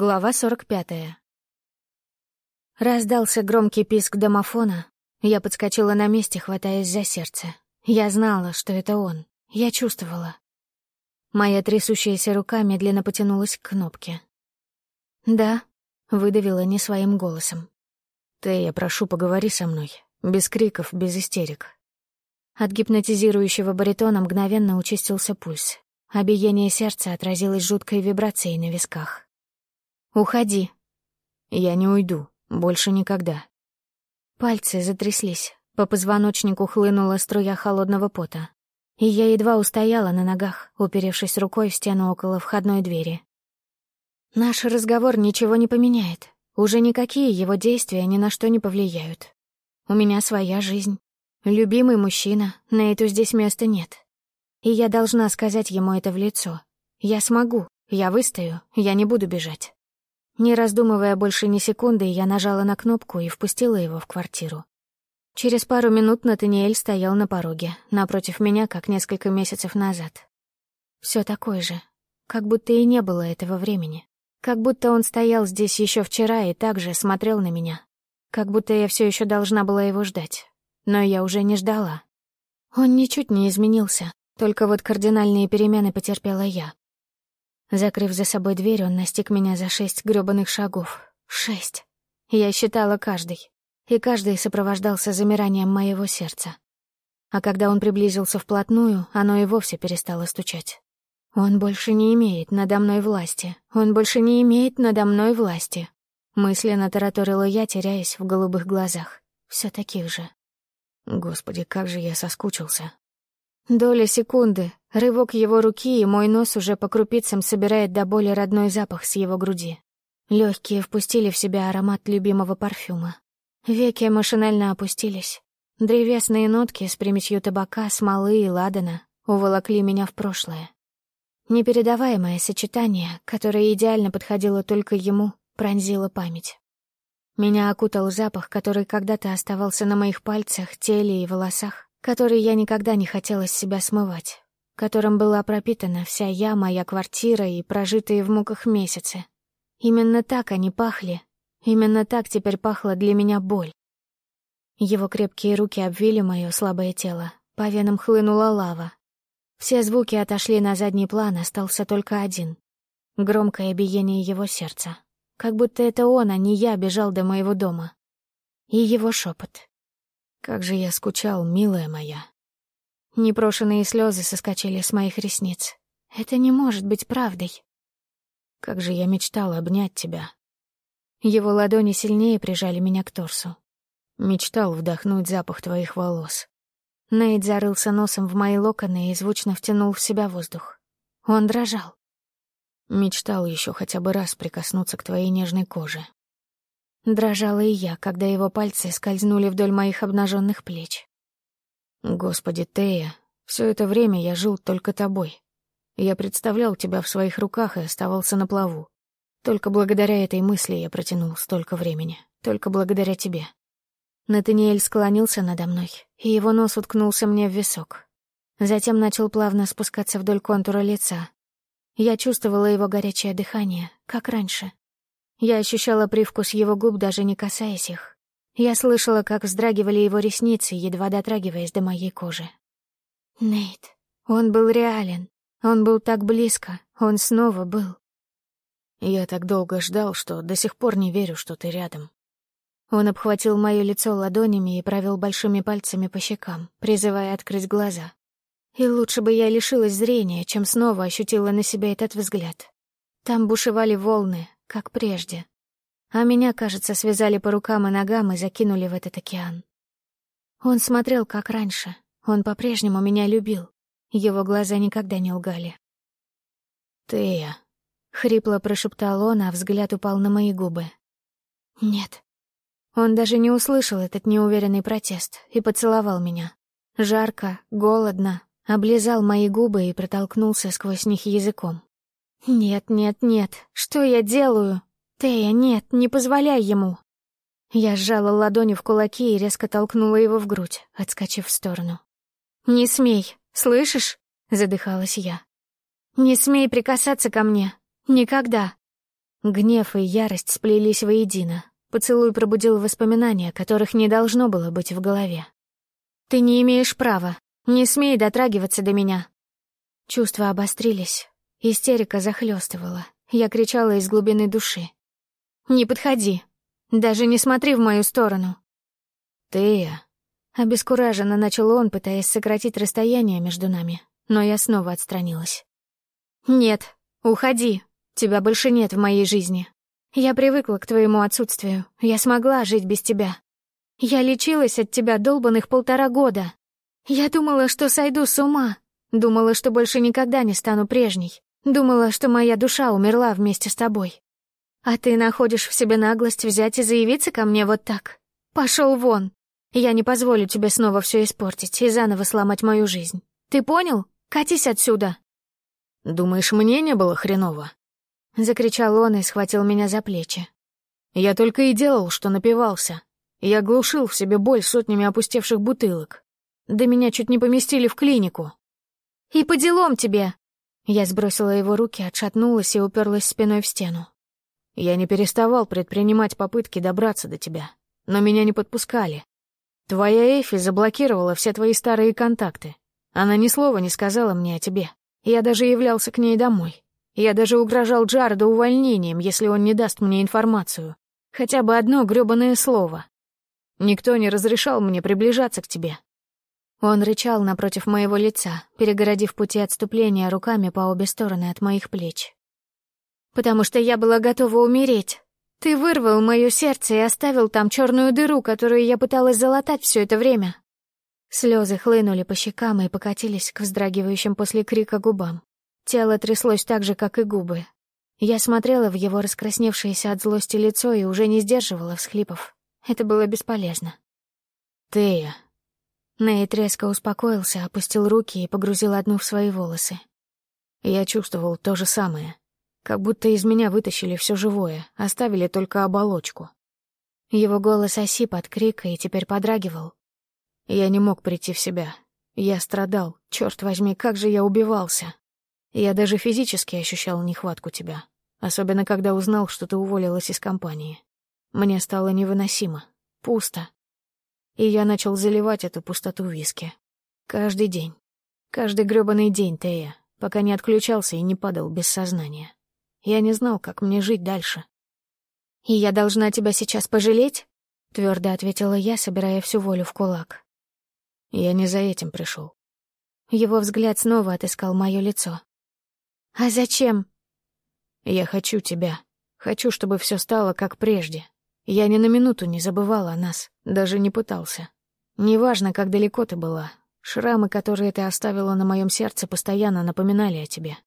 Глава 45. Раздался громкий писк домофона. Я подскочила на месте, хватаясь за сердце. Я знала, что это он. Я чувствовала. Моя трясущаяся рука медленно потянулась к кнопке. «Да», — выдавила не своим голосом. «Ты, я прошу, поговори со мной. Без криков, без истерик». От гипнотизирующего баритона мгновенно участился пульс. А биение сердца отразилось жуткой вибрацией на висках. «Уходи». «Я не уйду. Больше никогда». Пальцы затряслись. По позвоночнику хлынула струя холодного пота. И я едва устояла на ногах, уперевшись рукой в стену около входной двери. Наш разговор ничего не поменяет. Уже никакие его действия ни на что не повлияют. У меня своя жизнь. Любимый мужчина, на эту здесь места нет. И я должна сказать ему это в лицо. Я смогу, я выстою, я не буду бежать. Не раздумывая больше ни секунды, я нажала на кнопку и впустила его в квартиру. Через пару минут Натаниэль стоял на пороге, напротив меня, как несколько месяцев назад. Все такой же, как будто и не было этого времени. Как будто он стоял здесь еще вчера и также смотрел на меня. Как будто я все еще должна была его ждать. Но я уже не ждала. Он ничуть не изменился, только вот кардинальные перемены потерпела я. Закрыв за собой дверь, он настиг меня за шесть грёбаных шагов. Шесть. Я считала каждый. И каждый сопровождался замиранием моего сердца. А когда он приблизился вплотную, оно и вовсе перестало стучать. Он больше не имеет надо мной власти. Он больше не имеет надо мной власти. Мысленно тараторила я, теряясь в голубых глазах. Все таких же. Господи, как же я соскучился. Доля секунды, рывок его руки, и мой нос уже по крупицам собирает до боли родной запах с его груди. Легкие впустили в себя аромат любимого парфюма. Веки машинально опустились. Древесные нотки с примесью табака, смолы и ладана уволокли меня в прошлое. Непередаваемое сочетание, которое идеально подходило только ему, пронзило память. Меня окутал запах, который когда-то оставался на моих пальцах, теле и волосах, который я никогда не хотела с себя смывать, которым была пропитана вся я, моя квартира и прожитые в муках месяцы. Именно так они пахли, именно так теперь пахла для меня боль. Его крепкие руки обвили мое слабое тело, по венам хлынула лава. Все звуки отошли на задний план, остался только один — громкое биение его сердца. Как будто это он, а не я, бежал до моего дома. И его шепот. Как же я скучал, милая моя. Непрошенные слезы соскочили с моих ресниц. Это не может быть правдой. Как же я мечтал обнять тебя. Его ладони сильнее прижали меня к торсу. Мечтал вдохнуть запах твоих волос. Нейт зарылся носом в мои локоны и звучно втянул в себя воздух. Он дрожал. Мечтал еще хотя бы раз прикоснуться к твоей нежной коже. Дрожала и я, когда его пальцы скользнули вдоль моих обнаженных плеч. Господи, Тея, все это время я жил только тобой. Я представлял тебя в своих руках и оставался на плаву. Только благодаря этой мысли я протянул столько времени. Только благодаря тебе. Натаниэль склонился надо мной, и его нос уткнулся мне в висок. Затем начал плавно спускаться вдоль контура лица. Я чувствовала его горячее дыхание, как раньше, я ощущала привкус его губ, даже не касаясь их. Я слышала, как вздрагивали его ресницы, едва дотрагиваясь до моей кожи. Нейт. Он был реален. Он был так близко. Он снова был. Я так долго ждал, что до сих пор не верю, что ты рядом. Он обхватил мое лицо ладонями и провел большими пальцами по щекам, призывая открыть глаза. И лучше бы я лишилась зрения, чем снова ощутила на себе этот взгляд. Там бушевали волны, как прежде. А меня, кажется, связали по рукам и ногам и закинули в этот океан. Он смотрел, как раньше. Он по-прежнему меня любил. Его глаза никогда не лгали. «Тея», — хрипло прошептал он, а взгляд упал на мои губы. «Нет». Он даже не услышал этот неуверенный протест и поцеловал меня. Жарко, голодно, облизал мои губы и протолкнулся сквозь них языком. «Нет, нет, нет, что я делаю? Тея, нет, не позволяй ему!» Я сжала ладони в кулаки и резко толкнула его в грудь, отскочив в сторону. «Не смей, слышишь?» — задыхалась я. «Не смей прикасаться ко мне. Никогда!» Гнев и ярость сплелись воедино. Поцелуй пробудил воспоминания, которых не должно было быть в голове. «Ты не имеешь права. Не смей дотрагиваться до меня». Чувства обострились. Истерика захлестывала. Я кричала из глубины души. «Не подходи. Даже не смотри в мою сторону». «Ты...» Обескураженно начал он, пытаясь сократить расстояние между нами, но я снова отстранилась. «Нет, уходи. Тебя больше нет в моей жизни. Я привыкла к твоему отсутствию. Я смогла жить без тебя. Я лечилась от тебя долбанных полтора года. Я думала, что сойду с ума. Думала, что больше никогда не стану прежней. Думала, что моя душа умерла вместе с тобой. А ты находишь в себе наглость взять и заявиться ко мне вот так. Пошел вон. Я не позволю тебе снова все испортить и заново сломать мою жизнь. Ты понял? Катись отсюда!» «Думаешь, мне не было хреново?» Закричал он и схватил меня за плечи. «Я только и делал, что напивался. Я глушил в себе боль сотнями опустевших бутылок. Да меня чуть не поместили в клинику». «И по делам тебе!» Я сбросила его руки, отшатнулась и уперлась спиной в стену. Я не переставал предпринимать попытки добраться до тебя, но меня не подпускали. Твоя Эфи заблокировала все твои старые контакты. Она ни слова не сказала мне о тебе. Я даже являлся к ней домой. Я даже угрожал Джареду увольнением, если он не даст мне информацию. Хотя бы одно грёбаное слово. Никто не разрешал мне приближаться к тебе. Он рычал напротив моего лица, перегородив пути отступления руками по обе стороны от моих плеч. «Потому что я была готова умереть. Ты вырвал мое сердце и оставил там черную дыру, которую я пыталась залатать все это время. Слезы хлынули по щекам и покатились к вздрагивающим после крика губам. Тело тряслось так же, как и губы. Я смотрела в его раскрасневшееся от злости лицо и уже не сдерживала всхлипов. Это было бесполезно. «Тея». Нейт резко успокоился, опустил руки и погрузил одну в свои волосы. Я чувствовал то же самое. Как будто из меня вытащили все живое, оставили только оболочку. Его голос осип от крика и теперь подрагивал. Я не мог прийти в себя. Я страдал. Черт возьми, как же я убивался. Я даже физически ощущал нехватку тебя. Особенно, когда узнал, что ты уволилась из компании. Мне стало невыносимо. Пусто. И я начал заливать эту пустоту виски. Каждый день. Каждый грёбаный день, Тея, пока не отключался и не падал без сознания. Я не знал, как мне жить дальше. «И я должна тебя сейчас пожалеть?» — твердо ответила я, собирая всю волю в кулак. Я не за этим пришел. Его взгляд снова отыскал мое лицо. «А зачем?» «Я хочу тебя. Хочу, чтобы все стало как прежде. Я ни на минуту не забывал о нас, даже не пытался. Неважно, как далеко ты была, шрамы, которые ты оставила на моем сердце, постоянно напоминали о тебе.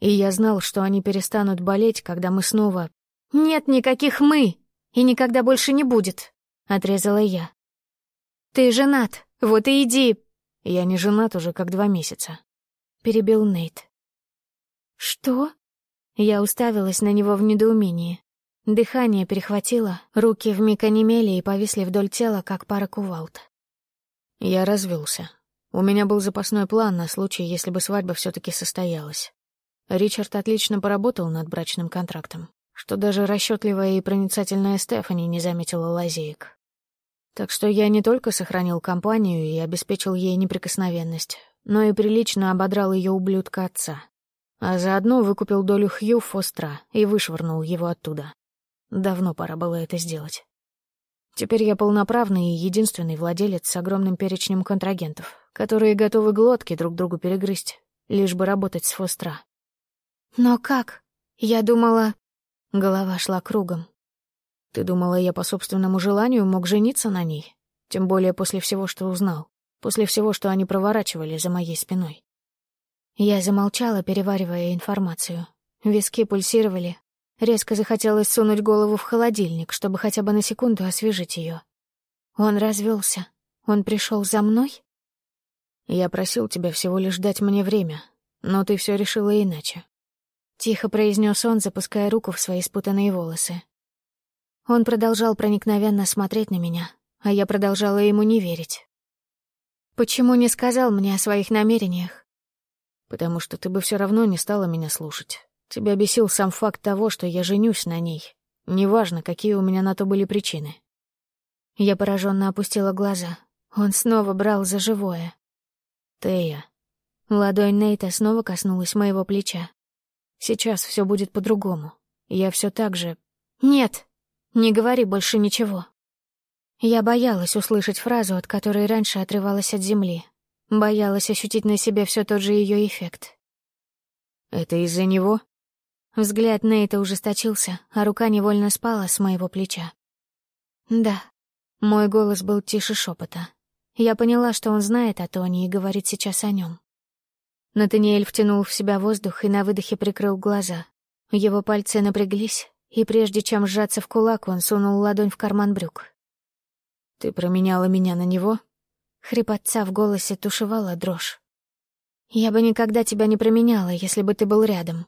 И я знал, что они перестанут болеть, когда мы снова... «Нет никаких «мы», и никогда больше не будет», — отрезала я. «Ты женат, вот и иди». «Я не женат уже как два месяца», — перебил Нейт. «Что?» Я уставилась на него в недоумении. Дыхание перехватило, руки вмиг онемели и повисли вдоль тела, как пара кувалд. Я развелся. У меня был запасной план на случай, если бы свадьба все таки состоялась. Ричард отлично поработал над брачным контрактом, что даже расчетливая и проницательная Стефани не заметила лазеек. Так что я не только сохранил компанию и обеспечил ей неприкосновенность, но и прилично ободрал ее ублюдка отца. А заодно выкупил долю Хью Фостра и вышвырнул его оттуда. Давно пора было это сделать. Теперь я полноправный и единственный владелец с огромным перечнем контрагентов, которые готовы глотки друг другу перегрызть, лишь бы работать с Фостра. «Но как? Я думала...» Голова шла кругом. «Ты думала, я по собственному желанию мог жениться на ней? Тем более после всего, что узнал. После всего, что они проворачивали за моей спиной». Я замолчала, переваривая информацию. Виски пульсировали. Резко захотелось сунуть голову в холодильник, чтобы хотя бы на секунду освежить ее. Он развелся. Он пришел за мной? Я просил тебя всего лишь дать мне время, но ты все решила иначе. Тихо произнес он, запуская руку в свои спутанные волосы. Он продолжал проникновенно смотреть на меня, а я продолжала ему не верить. «Почему не сказал мне о своих намерениях?» «Потому что ты бы все равно не стала меня слушать. Тебя бесил сам факт того, что я женюсь на ней. Неважно, какие у меня на то были причины. Я пораженно опустила глаза. Он снова брал за живое. Тея. Ладонь Нейта снова коснулась моего плеча. Сейчас все будет по-другому. Я все так же... Нет, не говори больше ничего. Я боялась услышать фразу, от которой раньше отрывалась от земли. Боялась ощутить на себе все тот же ее эффект. «Это из-за него?» Взгляд Нейта ужесточился, а рука невольно спала с моего плеча. «Да». Мой голос был тише шепота. Я поняла, что он знает о Тони и говорит сейчас о нем. Натаниэль втянул в себя воздух и на выдохе прикрыл глаза. Его пальцы напряглись, и прежде чем сжаться в кулак, он сунул ладонь в карман брюк. «Ты променяла меня на него?» Хрипотца в голосе тушевала дрожь. «Я бы никогда тебя не променяла, если бы ты был рядом».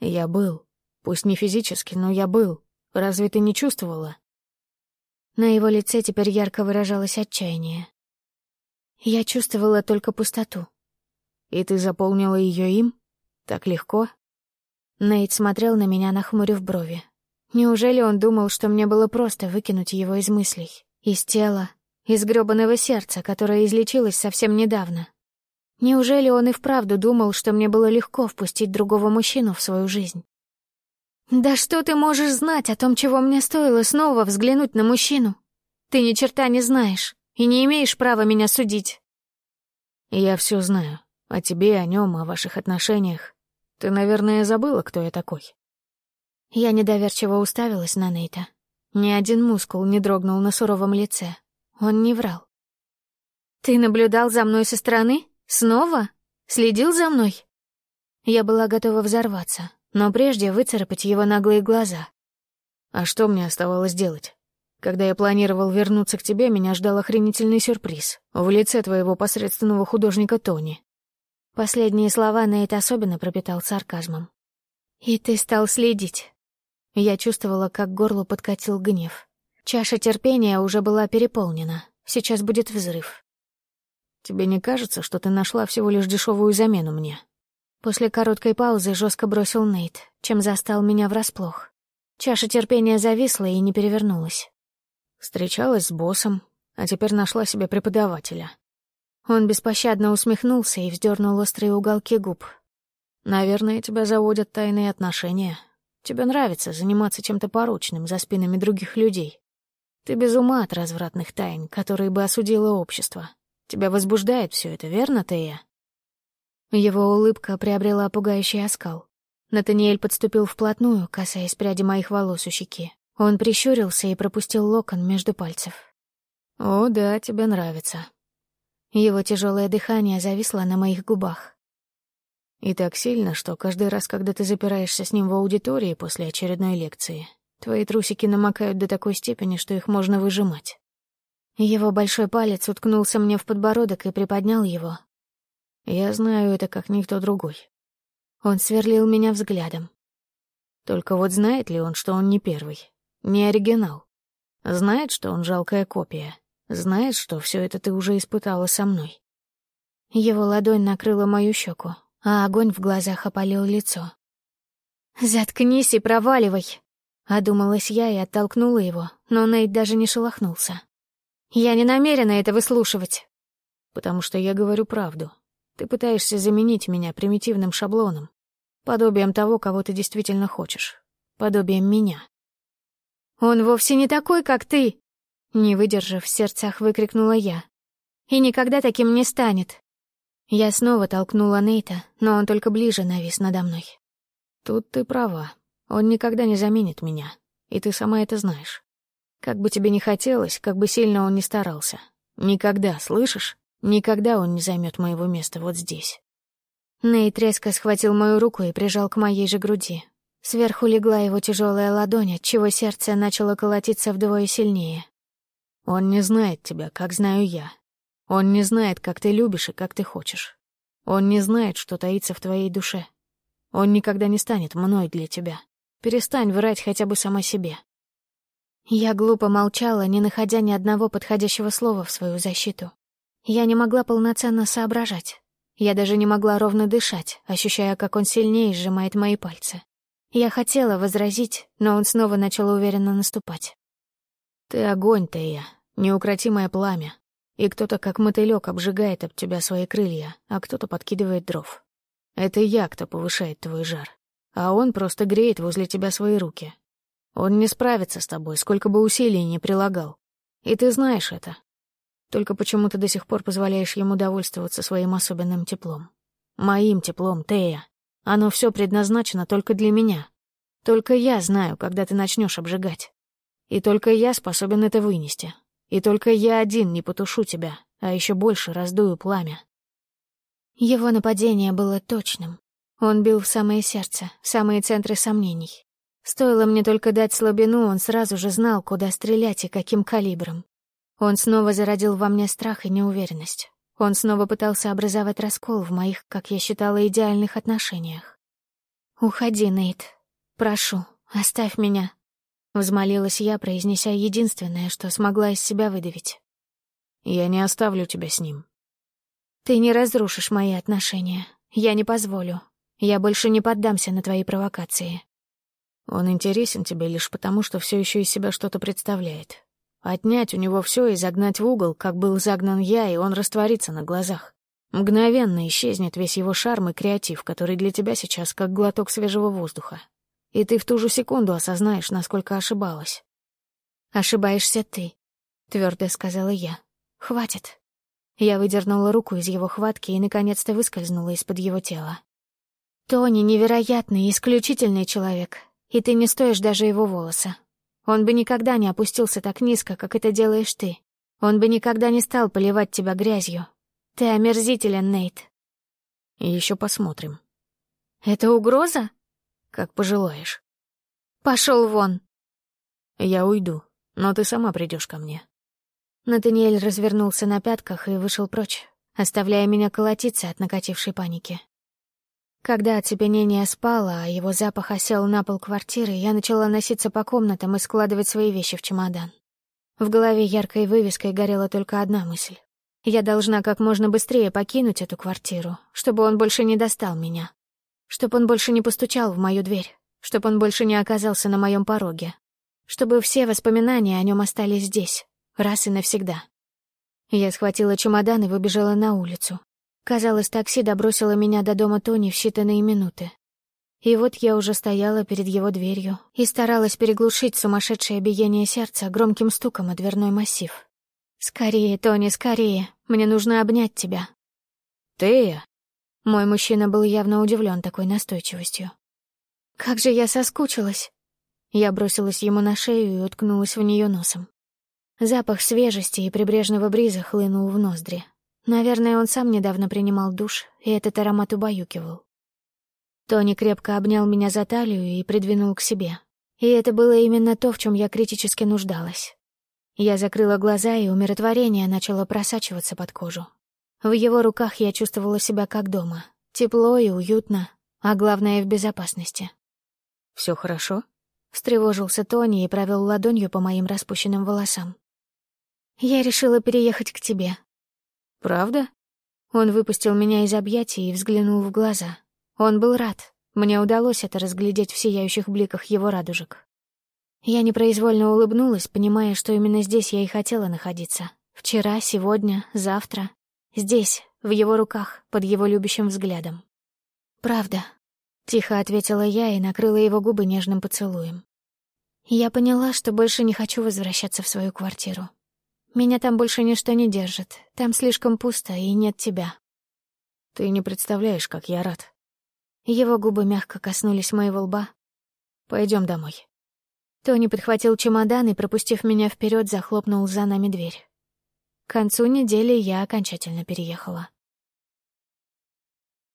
«Я был. Пусть не физически, но я был. Разве ты не чувствовала?» На его лице теперь ярко выражалось отчаяние. Я чувствовала только пустоту. «И ты заполнила ее им? Так легко?» Нейт смотрел на меня, нахмурив брови. Неужели он думал, что мне было просто выкинуть его из мыслей, из тела, из грёбаного сердца, которое излечилось совсем недавно? Неужели он и вправду думал, что мне было легко впустить другого мужчину в свою жизнь? «Да что ты можешь знать о том, чего мне стоило снова взглянуть на мужчину? Ты ни черта не знаешь и не имеешь права меня судить». «Я все знаю. О тебе, о нем, о ваших отношениях. Ты, наверное, забыла, кто я такой». Я недоверчиво уставилась на Нейта. Ни один мускул не дрогнул на суровом лице. Он не врал. «Ты наблюдал за мной со стороны?» «Снова? Следил за мной?» Я была готова взорваться, но прежде выцарапать его наглые глаза. «А что мне оставалось делать? Когда я планировал вернуться к тебе, меня ждал охренительный сюрприз в лице твоего посредственного художника Тони». Последние слова Нейт особенно пропитал сарказмом. «И ты стал следить». Я чувствовала, как горло подкатил гнев. Чаша терпения уже была переполнена. Сейчас будет взрыв. Тебе не кажется, что ты нашла всего лишь дешевую замену мне?» После короткой паузы жестко бросил Нейт, чем застал меня врасплох. Чаша терпения зависла и не перевернулась. Встречалась с боссом, а теперь нашла себе преподавателя. Он беспощадно усмехнулся и вздернул острые уголки губ. «Наверное, тебя заводят тайные отношения. Тебе нравится заниматься чем-то порочным за спинами других людей. Ты без ума от развратных тайн, которые бы осудило общество. Тебя возбуждает все это, верно, Тея?» Его улыбка приобрела пугающий оскал. Натаниэль подступил вплотную, касаясь пряди моих волос у щеки. Он прищурился и пропустил локон между пальцев. «О, да, тебе нравится». Его тяжелое дыхание зависло на моих губах. И так сильно, что каждый раз, когда ты запираешься с ним в аудитории после очередной лекции, твои трусики намокают до такой степени, что их можно выжимать. Его большой палец уткнулся мне в подбородок и приподнял его. Я знаю это как никто другой. Он сверлил меня взглядом. Только вот знает ли он, что он не первый, не оригинал? Знает, что он жалкая копия? Знает, что все это ты уже испытала со мной? Его ладонь накрыла мою щеку, а огонь в глазах опалил лицо. «Заткнись и проваливай!» Одумалась я и оттолкнула его, но Нейт даже не шелохнулся. Я не намерена это выслушивать. Потому что я говорю правду. Ты пытаешься заменить меня примитивным шаблоном, подобием того, кого ты действительно хочешь, подобием меня. Он вовсе не такой, как ты, не выдержав в сердцах, выкрикнула я. И никогда таким не станет. Я снова толкнула Нейта, но он только ближе навис надо мной. Тут ты права. Он никогда не заменит меня, и ты сама это знаешь. Как бы тебе ни хотелось, как бы сильно он ни старался. Никогда, слышишь? Никогда он не займет моего места вот здесь. Нейт резко схватил мою руку и прижал к моей же груди. Сверху легла его тяжелая ладонь, отчего сердце начало колотиться вдвое сильнее. Он не знает тебя, как знаю я. Он не знает, как ты любишь и как ты хочешь. Он не знает, что таится в твоей душе. Он никогда не станет мной для тебя. Перестань врать хотя бы сама себе. Я глупо молчала, не находя ни одного подходящего слова в свою защиту. Я не могла полноценно соображать. Я даже не могла ровно дышать, ощущая, как он сильнее сжимает мои пальцы. Я хотела возразить, но он снова начал уверенно наступать. «Ты огонь, Тея, неукротимое пламя, и кто-то как мотылёк обжигает об тебя свои крылья, а кто-то подкидывает дров. Это я, кто повышает твой жар, а он просто греет возле тебя свои руки. Он не справится с тобой, сколько бы усилий ни прилагал. И ты знаешь это. Только почему ты до сих пор позволяешь ему довольствоваться своим особенным теплом. Моим теплом, Тея. Оно все предназначено только для меня. Только я знаю, когда ты начнешь обжигать. И только я способен это вынести. И только я один не потушу тебя, а еще больше раздую пламя. Его нападение было точным. Он бил в самое сердце, в самые центры сомнений. Стоило мне только дать слабину, он сразу же знал, куда стрелять и каким калибром. Он снова зародил во мне страх и неуверенность. Он снова пытался образовать раскол в моих, как я считала, идеальных отношениях. «Уходи, Нейт. Прошу, оставь меня», — взмолилась я, произнеся единственное, что смогла из себя выдавить. «Я не оставлю тебя с ним», ты не разрушишь мои отношения. Я не позволю. Я больше не поддамся на твои провокации. Он интересен тебе лишь потому, что все еще из себя что-то представляет. Отнять у него все и загнать в угол, как был загнан я, и он растворится на глазах. Мгновенно исчезнет весь его шарм и креатив, который для тебя сейчас как глоток свежего воздуха. И ты в ту же секунду осознаешь, насколько ошибалась. «Ошибаешься ты», — твердо сказала я. «Хватит». Я выдернула руку из его хватки и наконец-то выскользнула из-под его тела. «Тони — невероятный, исключительный человек, и ты не стоишь даже его волоса. Он бы никогда не опустился так низко, как это делаешь ты. Он бы никогда не стал поливать тебя грязью. Ты омерзителен, Нейт». Еще посмотрим. «Это угроза?» «Как пожелаешь». Пошел вон». «Я уйду, но ты сама придешь ко мне». Натаниэль развернулся на пятках и вышел прочь, оставляя меня колотиться от накатившей паники. Когда оцепенение спало, а его запах осел на пол квартиры, я начала носиться по комнатам и складывать свои вещи в чемодан. В голове яркой вывеской горела только одна мысль. Я должна как можно быстрее покинуть эту квартиру, чтобы он больше не достал меня. Чтобы он больше не постучал в мою дверь. Чтобы он больше не оказался на моем пороге. Чтобы все воспоминания о нем остались здесь, раз и навсегда. Я схватила чемодан и выбежала на улицу. Казалось, такси добросило меня до дома Тони в считанные минуты. И вот я уже стояла перед его дверью и старалась переглушить сумасшедшее биение сердца громким стуком о дверной массив. «Скорее, Тони, скорее! Мне нужно обнять тебя!» «Тея!» Мой мужчина был явно удивлен такой настойчивостью. «Как же я соскучилась!» Я бросилась ему на шею и уткнулась в нее носом. Запах свежести и прибрежного бриза хлынул в ноздри. Наверное, он сам недавно принимал душ, и этот аромат убаюкивал. Тони крепко обнял меня за талию и придвинул к себе. И это было именно то, в чем я критически нуждалась. Я закрыла глаза, и умиротворение начало просачиваться под кожу. В его руках я чувствовала себя как дома. Тепло и уютно, а главное — в безопасности. Все хорошо?» — встревожился Тони и провел ладонью по моим распущенным волосам. Я решила переехать к тебе. Правда? Он выпустил меня из объятий и взглянул в глаза. Он был рад. Мне удалось это разглядеть в сияющих бликах его радужек. Я непроизвольно улыбнулась, понимая, что именно здесь я и хотела находиться. Вчера, сегодня, завтра. Здесь, в его руках, под его любящим взглядом. «Правда», — тихо ответила я и накрыла его губы нежным поцелуем. Я поняла, что больше не хочу возвращаться в свою квартиру. Меня там больше ничто не держит. Там слишком пусто, и нет тебя. Ты не представляешь, как я рад. Его губы мягко коснулись моего лба. Пойдем домой. Тони подхватил чемодан и, пропустив меня вперед, захлопнул за нами дверь. К концу недели я окончательно переехала.